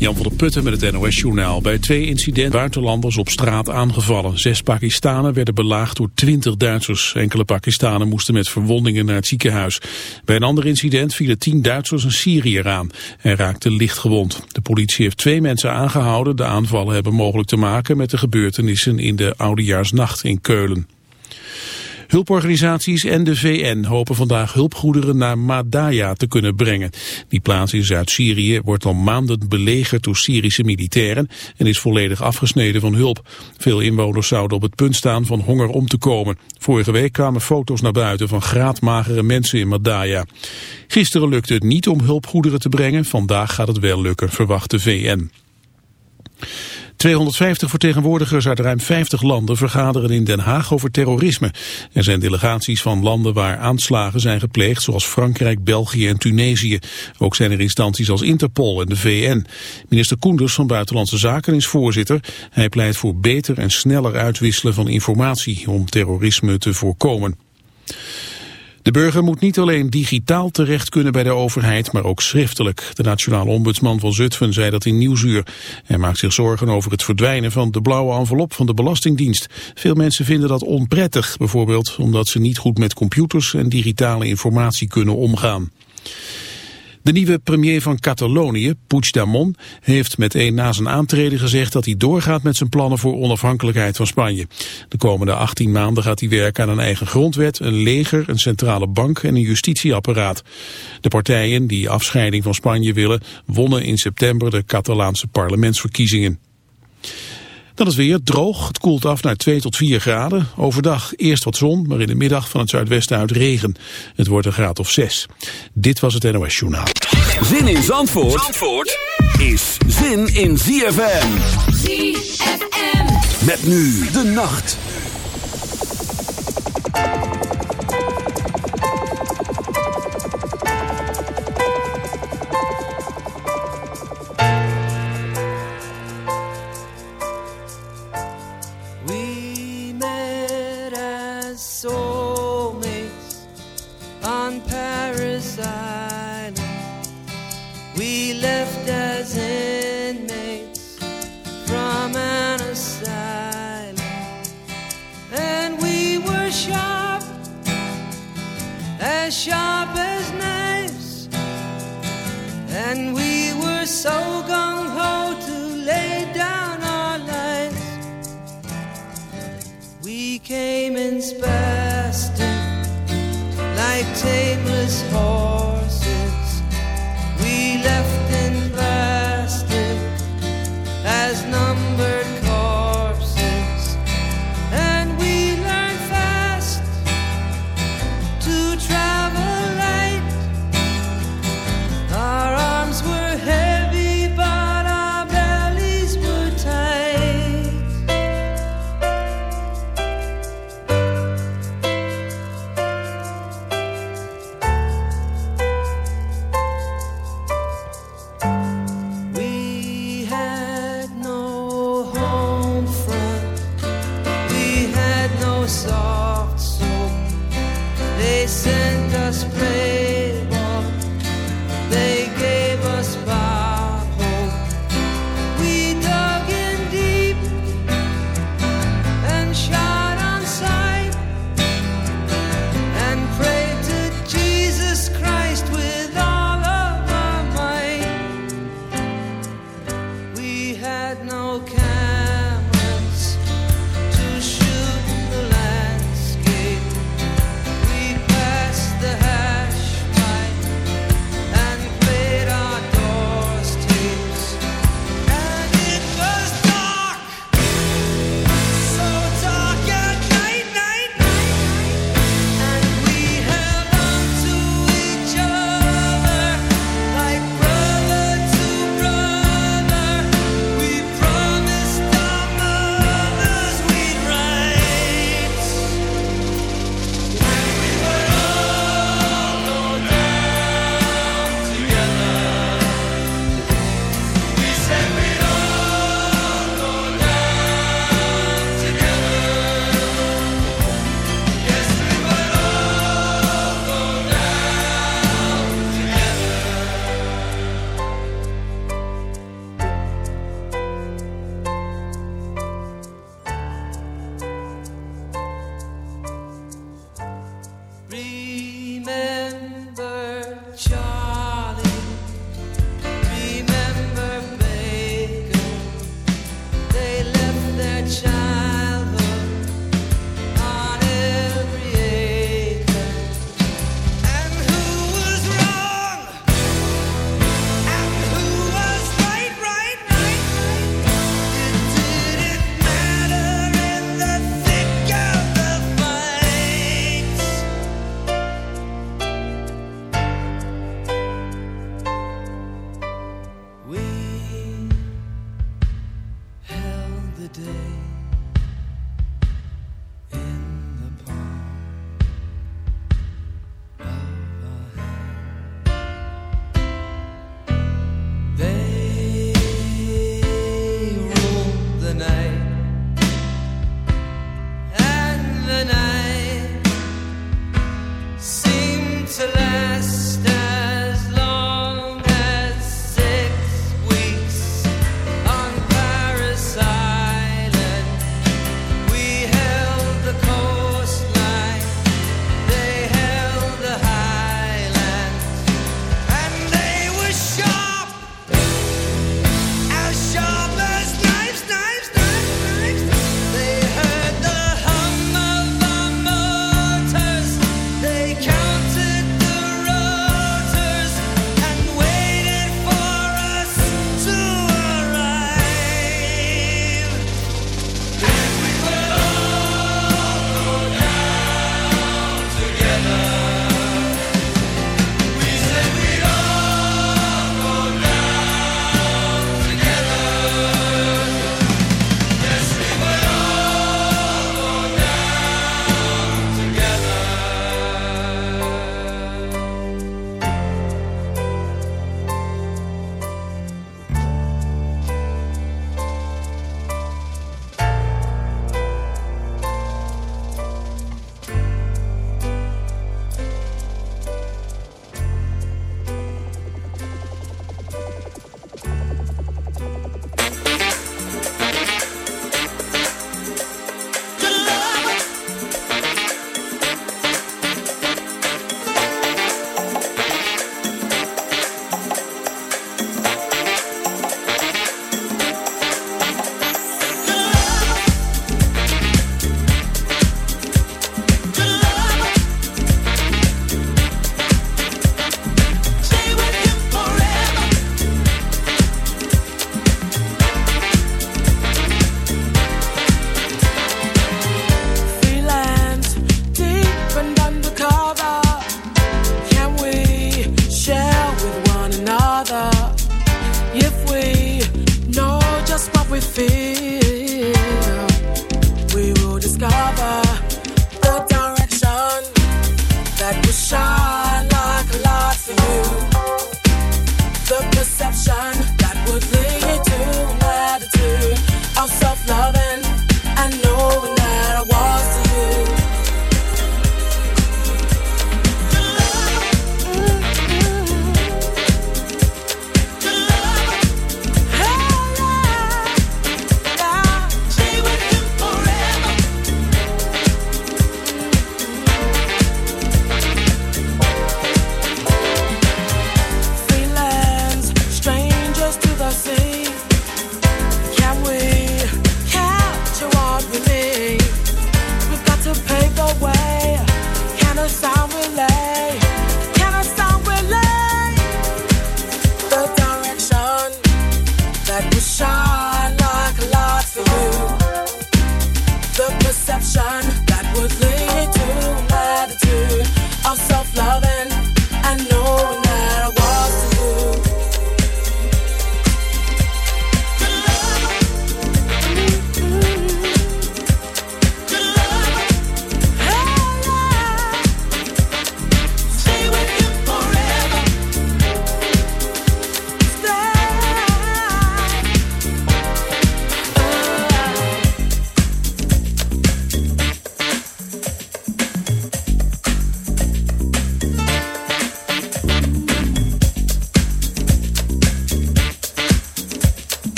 Jan van der Putten met het NOS-journaal. Bij twee incidenten buitenlanders op straat aangevallen. Zes Pakistanen werden belaagd door twintig Duitsers. Enkele Pakistanen moesten met verwondingen naar het ziekenhuis. Bij een ander incident vielen tien Duitsers een Syriër aan. Hij raakte licht gewond. De politie heeft twee mensen aangehouden. De aanvallen hebben mogelijk te maken met de gebeurtenissen in de Oudejaarsnacht in Keulen. Hulporganisaties en de VN hopen vandaag hulpgoederen naar Madaya te kunnen brengen. Die plaats in Zuid-Syrië wordt al maanden belegerd door Syrische militairen en is volledig afgesneden van hulp. Veel inwoners zouden op het punt staan van honger om te komen. Vorige week kwamen foto's naar buiten van graadmagere mensen in Madaya. Gisteren lukte het niet om hulpgoederen te brengen, vandaag gaat het wel lukken, verwacht de VN. 250 vertegenwoordigers uit ruim 50 landen vergaderen in Den Haag over terrorisme. Er zijn delegaties van landen waar aanslagen zijn gepleegd, zoals Frankrijk, België en Tunesië. Ook zijn er instanties als Interpol en de VN. Minister Koenders van Buitenlandse Zaken is voorzitter. Hij pleit voor beter en sneller uitwisselen van informatie om terrorisme te voorkomen. De burger moet niet alleen digitaal terecht kunnen bij de overheid, maar ook schriftelijk. De nationale ombudsman van Zutphen zei dat in Nieuwsuur. Hij maakt zich zorgen over het verdwijnen van de blauwe envelop van de Belastingdienst. Veel mensen vinden dat onprettig, bijvoorbeeld omdat ze niet goed met computers en digitale informatie kunnen omgaan. De nieuwe premier van Catalonië, Puigdemont, heeft meteen na zijn aantreden gezegd dat hij doorgaat met zijn plannen voor onafhankelijkheid van Spanje. De komende 18 maanden gaat hij werken aan een eigen grondwet, een leger, een centrale bank en een justitieapparaat. De partijen die afscheiding van Spanje willen, wonnen in september de Catalaanse parlementsverkiezingen. Dan is weer droog. Het koelt af naar 2 tot 4 graden. Overdag eerst wat zon, maar in de middag van het zuidwesten uit regen. Het wordt een graad of 6. Dit was het NOS Journaal. Zin in Zandvoort, Zandvoort is zin in ZFM. ZFM. Met nu de nacht.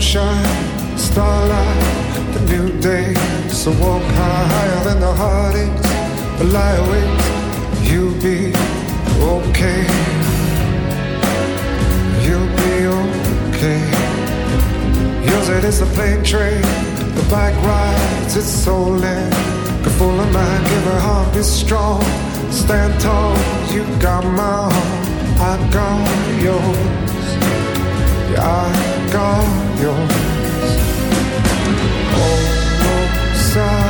sunshine, starlight, the new day. So walk high, higher than the heartaches, but lie awake, you'll be okay. You'll be okay. Yours it is the plane train, the bike rides its soul in. the full of mind, give her heart is strong. Stand tall, you got my heart, I got yours. Yeah, I got. yours. Oh, no, sorry.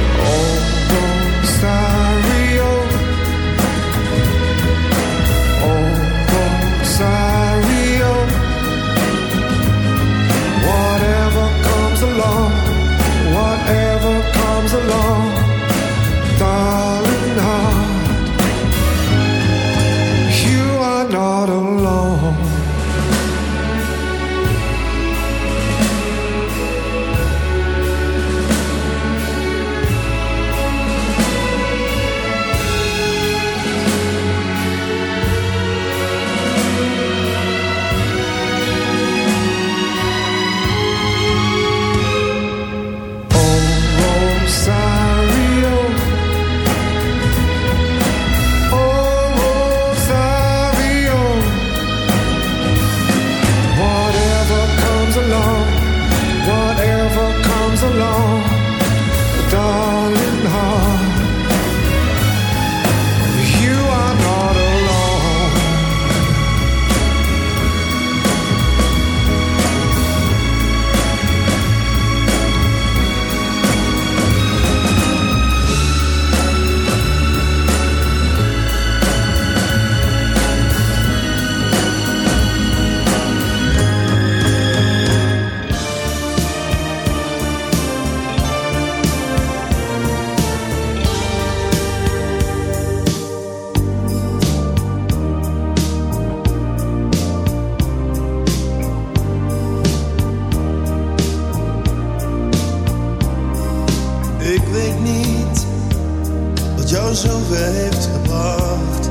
zover heeft gebracht.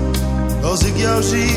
Als ik jou zie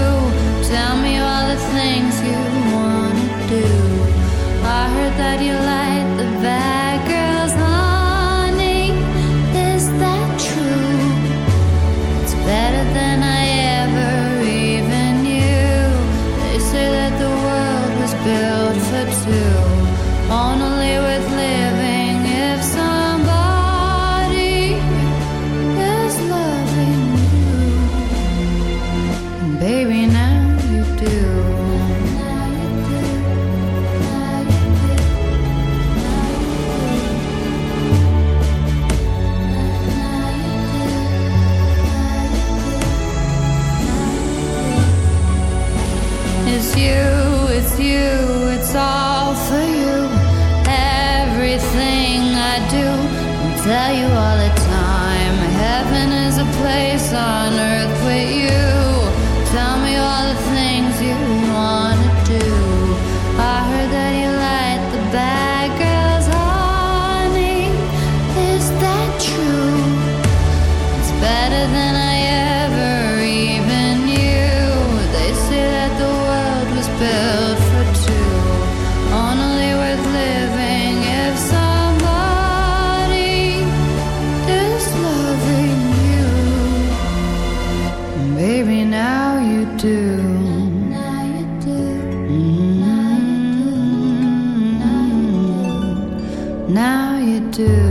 Do.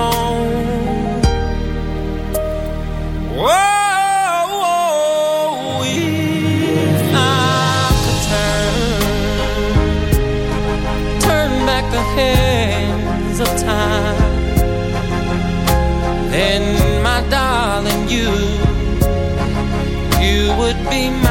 Hands of time, then my darling, you you would be mine.